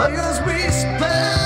But as we stand